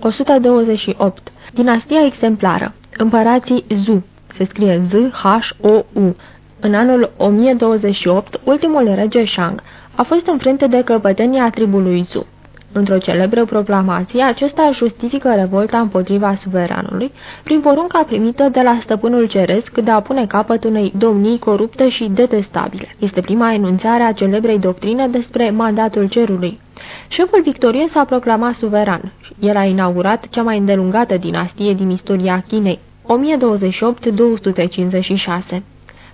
128. Dinastia exemplară Împărații Zu Se scrie Z-H-O-U În anul 1028, ultimul rege Shang a fost înfrânt de căpătenia tribului Zu. Într-o celebră proclamație, acesta justifică revolta împotriva suveranului prin porunca primită de la stăpânul ceresc de a pune capăt unei domnii corupte și detestabile. Este prima enunțare a celebrei doctrine despre mandatul cerului. Șeful victorios a proclamat suveran. El a inaugurat cea mai îndelungată dinastie din istoria Chinei, 1028-256.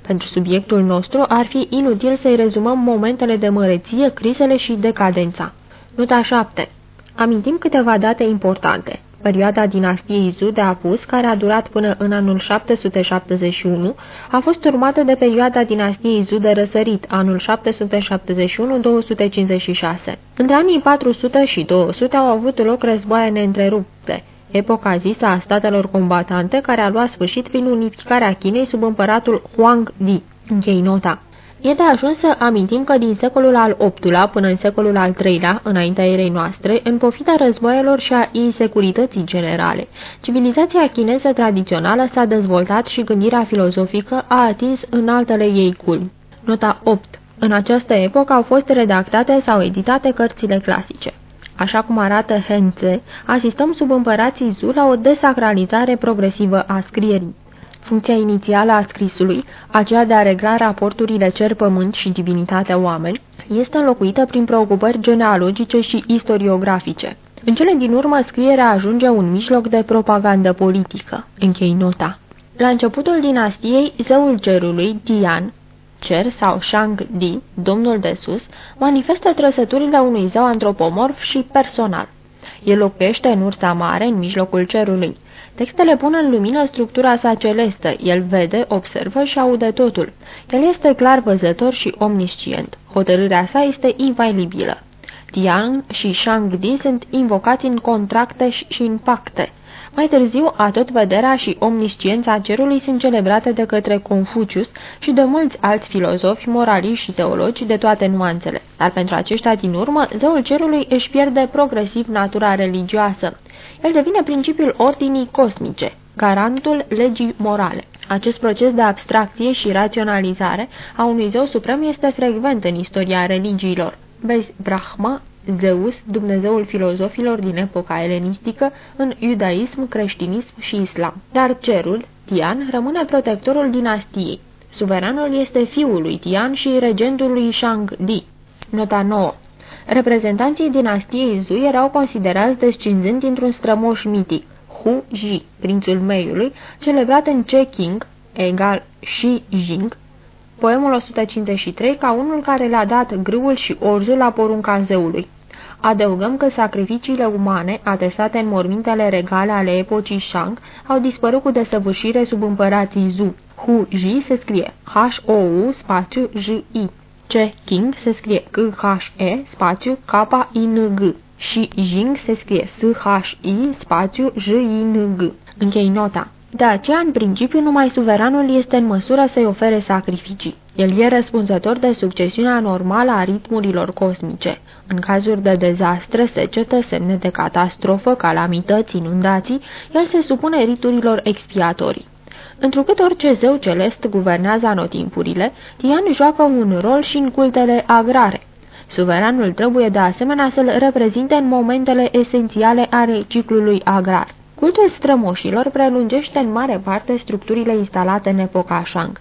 Pentru subiectul nostru ar fi inutil să-i rezumăm momentele de măreție, crizele și decadența. Nota 7. Amintim câteva date importante. Perioada dinastiei Zhu de apus, care a durat până în anul 771, a fost urmată de perioada dinastiei Zhu de răsărit, anul 771-256. Între anii 400 și 200 au avut loc războaie neîntrerupte, epoca zisă a statelor combatante care a luat sfârșit prin unificarea Chinei sub împăratul Huang Di. Închei nota. E de ajuns să amintim că din secolul al VIII-lea până în secolul al III-lea, înaintea erei noastre, în pofita războaielor și a insecurității generale, civilizația chineză tradițională s-a dezvoltat și gândirea filozofică a atins în altele ei culmi. Nota 8. În această epocă au fost redactate sau editate cărțile clasice. Așa cum arată Henze, asistăm sub împărații Zu la o desacralizare progresivă a scrierii. Funcția inițială a scrisului, aceea de a regla raporturile cer-pământ și divinitatea oameni, este înlocuită prin preocupări genealogice și istoriografice. În cele din urmă, scrierea ajunge un mijloc de propagandă politică. Închei nota. La începutul dinastiei, zeul cerului, Tian, cer sau Shang-Di, domnul de sus, manifestă trăsăturile unui zeu antropomorf și personal. El locuiește în ursa mare, în mijlocul cerului. Textele pun în lumină structura sa celestă, el vede, observă și aude totul. El este clar văzător și omniscient. Hotărârea sa este invailibilă. Tian și Shang-Di sunt invocați în contracte și în pacte. Mai târziu, atot vederea și omnisciența cerului sunt celebrate de către Confucius și de mulți alți filozofi, moraliști și teologi de toate nuanțele. Dar pentru aceștia din urmă, zeul cerului își pierde progresiv natura religioasă. El devine principiul ordinii cosmice, garantul legii morale. Acest proces de abstracție și raționalizare a unui zeu suprem este frecvent în istoria religiilor. Vezi Brahma, Zeus, dumnezeul filozofilor din epoca elenistică, în iudaism, creștinism și islam. Dar cerul, Tian, rămâne protectorul dinastiei. Suveranul este fiul lui Tian și regentul lui Shang-Di. Nota 9 Reprezentanții dinastiei Zu erau considerați descinzând dintr-un strămoș mitic, Hu Ji, prințul Meiului, celebrat în King, egal Shi Jing, poemul 153, ca unul care le-a dat grâul și orzul la porunca zeului. Adăugăm că sacrificiile umane, atestate în mormintele regale ale epocii Shang, au dispărut cu desăvârșire sub împărații Zu. Hu Ji se scrie H-O-U spațiu J-I. C. King se scrie C-H-E spațiu K-I-N-G și Jing se scrie S-H-I spațiu J-I-N-G. Închei nota. De aceea, în principiu, numai suveranul este în măsură să-i ofere sacrificii. El e răspunzător de succesiunea normală a ritmurilor cosmice. În cazuri de dezastre, secetă, semne de catastrofă, calamități, inundații, el se supune riturilor expiatorii. Întrucât orice zeu celest guvernează anotimpurile, Tian joacă un rol și în cultele agrare. Suveranul trebuie de asemenea să-l reprezinte în momentele esențiale ale ciclului agrar. Cultul strămoșilor prelungește în mare parte structurile instalate în epoca Shang.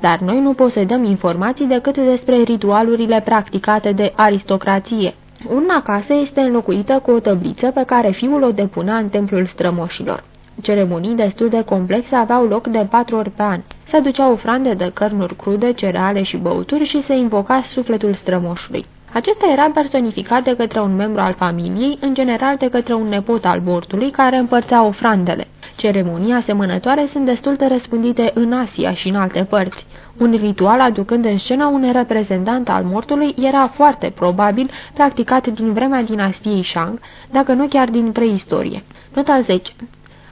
Dar noi nu posedăm informații decât despre ritualurile practicate de aristocrație. Una casă este înlocuită cu o tăbliță pe care fiul o depunea în templul strămoșilor. Ceremonii destul de complexe aveau loc de patru ori pe an. Se duceau ofrande de cărnuri crude, cereale și băuturi și se invoca sufletul strămoșului. Acesta era personificat de către un membru al familiei, în general de către un nepot al mortului, care împărțea ofrandele. Ceremonii asemănătoare sunt destul de răspândite în Asia și în alte părți. Un ritual aducând în scenă un reprezentant al mortului era foarte probabil practicat din vremea dinastiei Shang, dacă nu chiar din preistorie. Nota 10.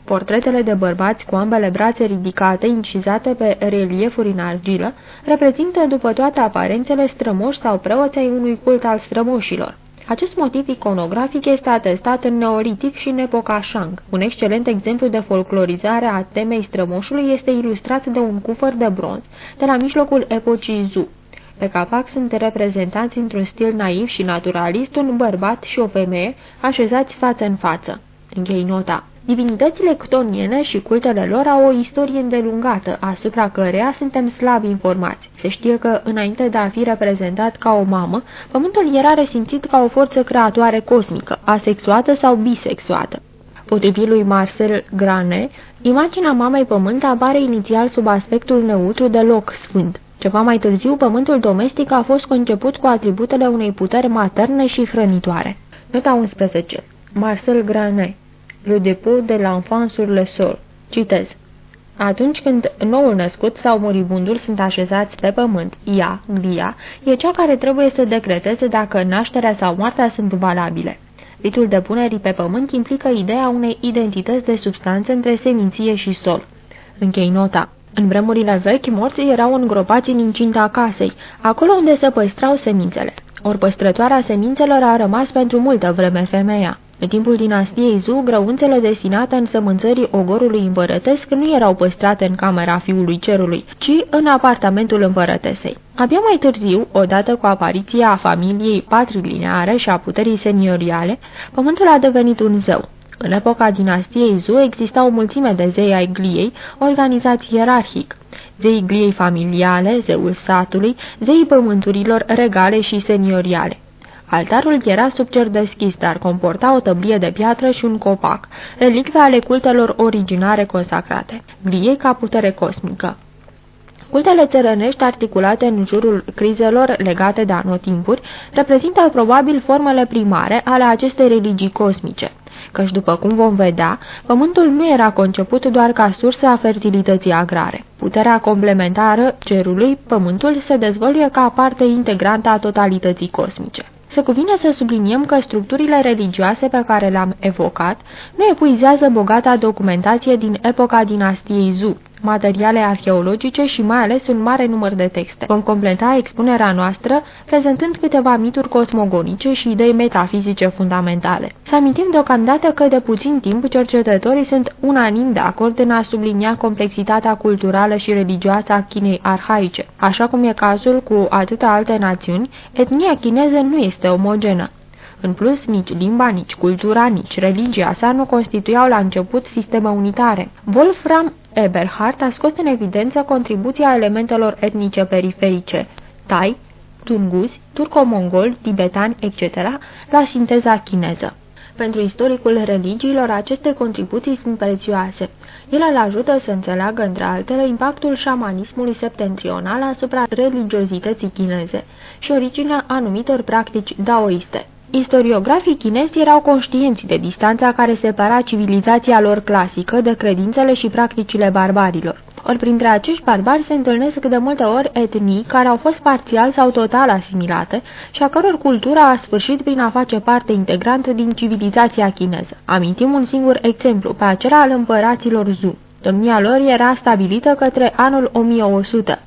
Portretele de bărbați cu ambele brațe ridicate, incizate pe reliefuri în argilă, reprezintă după toate aparențele strămoși sau preoți ai unui cult al strămoșilor. Acest motiv iconografic este atestat în Neolitic și în epoca Shang. Un excelent exemplu de folclorizare a temei strămoșului este ilustrat de un cufăr de bronz de la mijlocul epocii Zhu. Pe capac sunt reprezentați într-un stil naiv și naturalist un bărbat și o femeie așezați față în față. Închei nota. Divinitățile ctoniene și cultele lor au o istorie îndelungată, asupra căreia suntem slab informați. Se știe că, înainte de a fi reprezentat ca o mamă, pământul era resimțit ca o forță creatoare cosmică, asexuată sau bisexuată. Potrivit lui Marcel Grane, imaginea mamei pământ apare inițial sub aspectul neutru de loc sfânt. Ceva mai târziu, pământul domestic a fost conceput cu atributele unei puteri materne și hrănitoare. Nota 11. Marcel Granet Le dépôt de l'enfant sur le sol. Citez. Atunci când noul născut sau moribundul sunt așezați pe pământ, ea, glia, e cea care trebuie să decreteze dacă nașterea sau moartea sunt valabile. Ritul de punerii pe pământ implică ideea unei identități de substanță între seminție și sol. Închei nota. În vremurile vechi, morții erau îngropați în incinta casei, acolo unde se păstrau semințele. Ori păstrătoarea semințelor a rămas pentru multă vreme femeia. În timpul dinastiei Zu, grăunțele destinate în sămânțării ogorului împărătesc nu erau păstrate în camera fiului cerului, ci în apartamentul împărătesei. Abia mai târziu, odată cu apariția familiei patrilineare și a puterii senioriale, pământul a devenit un zeu. În epoca dinastiei Zu exista o mulțime de zei ai gliei, organizați ierarhic. Zeii gliei familiale, zeul satului, zeii pământurilor regale și senioriale. Altarul era sub cer deschis, dar comporta o tăblie de piatră și un copac, relicve ale cultelor originare consacrate, gliei ca putere cosmică. Cultele țărănești articulate în jurul crizelor legate de anotimpuri reprezintă probabil formele primare ale acestei religii cosmice căci, după cum vom vedea, pământul nu era conceput doar ca sursă a fertilității agrare. Puterea complementară cerului, pământul, se dezvăluie ca parte integrantă a totalității cosmice. Se cuvine să subliniem că structurile religioase pe care le-am evocat nu epuizează bogata documentație din epoca dinastiei Zu, materiale arheologice și mai ales un mare număr de texte. Vom completa expunerea noastră prezentând câteva mituri cosmogonice și idei metafizice fundamentale. Să amintim deocamdată că de puțin timp cercetătorii sunt unanim de acord în a sublinia complexitatea culturală și religioasă a Chinei arhaice. Așa cum e cazul cu atâtea alte națiuni, etnia chineză nu este omogenă. În plus, nici limba, nici cultura, nici religia sa nu constituiau la început sisteme unitare. Wolfram Eberhard a scos în evidență contribuția elementelor etnice periferice, tai, tunguzi, turco-mongoli, tibetani, etc., la sinteza chineză. Pentru istoricul religiilor, aceste contribuții sunt prețioase. Ele îl ajută să înțeleagă, între altele, impactul șamanismului septentrional asupra religiozității chineze și originea anumitor practici daoiste. Istoriografii chinezi erau conștienți de distanța care separa civilizația lor clasică de credințele și practicile barbarilor. Ori printre acești barbari se întâlnesc de multe ori etnii care au fost parțial sau total asimilate și a căror cultura a sfârșit prin a face parte integrantă din civilizația chineză. Amintim un singur exemplu, pe acela al împăraților Zhu. Domnia lor era stabilită către anul 1100.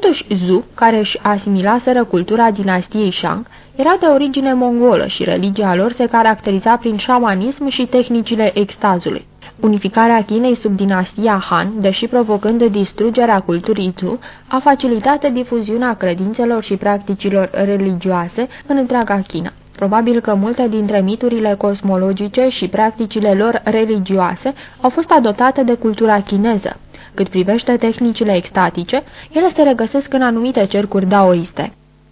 Totuși, Zhu, care își asimilaseră cultura dinastiei Shang, era de origine mongolă și religia lor se caracteriza prin șamanism și tehnicile extazului. Unificarea Chinei sub dinastia Han, deși provocând distrugerea culturii Zhu, a facilitat difuziunea credințelor și practicilor religioase în întreaga China. Probabil că multe dintre miturile cosmologice și practicile lor religioase au fost adoptate de cultura chineză. Cât privește tehnicile extatice, ele se regăsesc în anumite cercuri daoiste.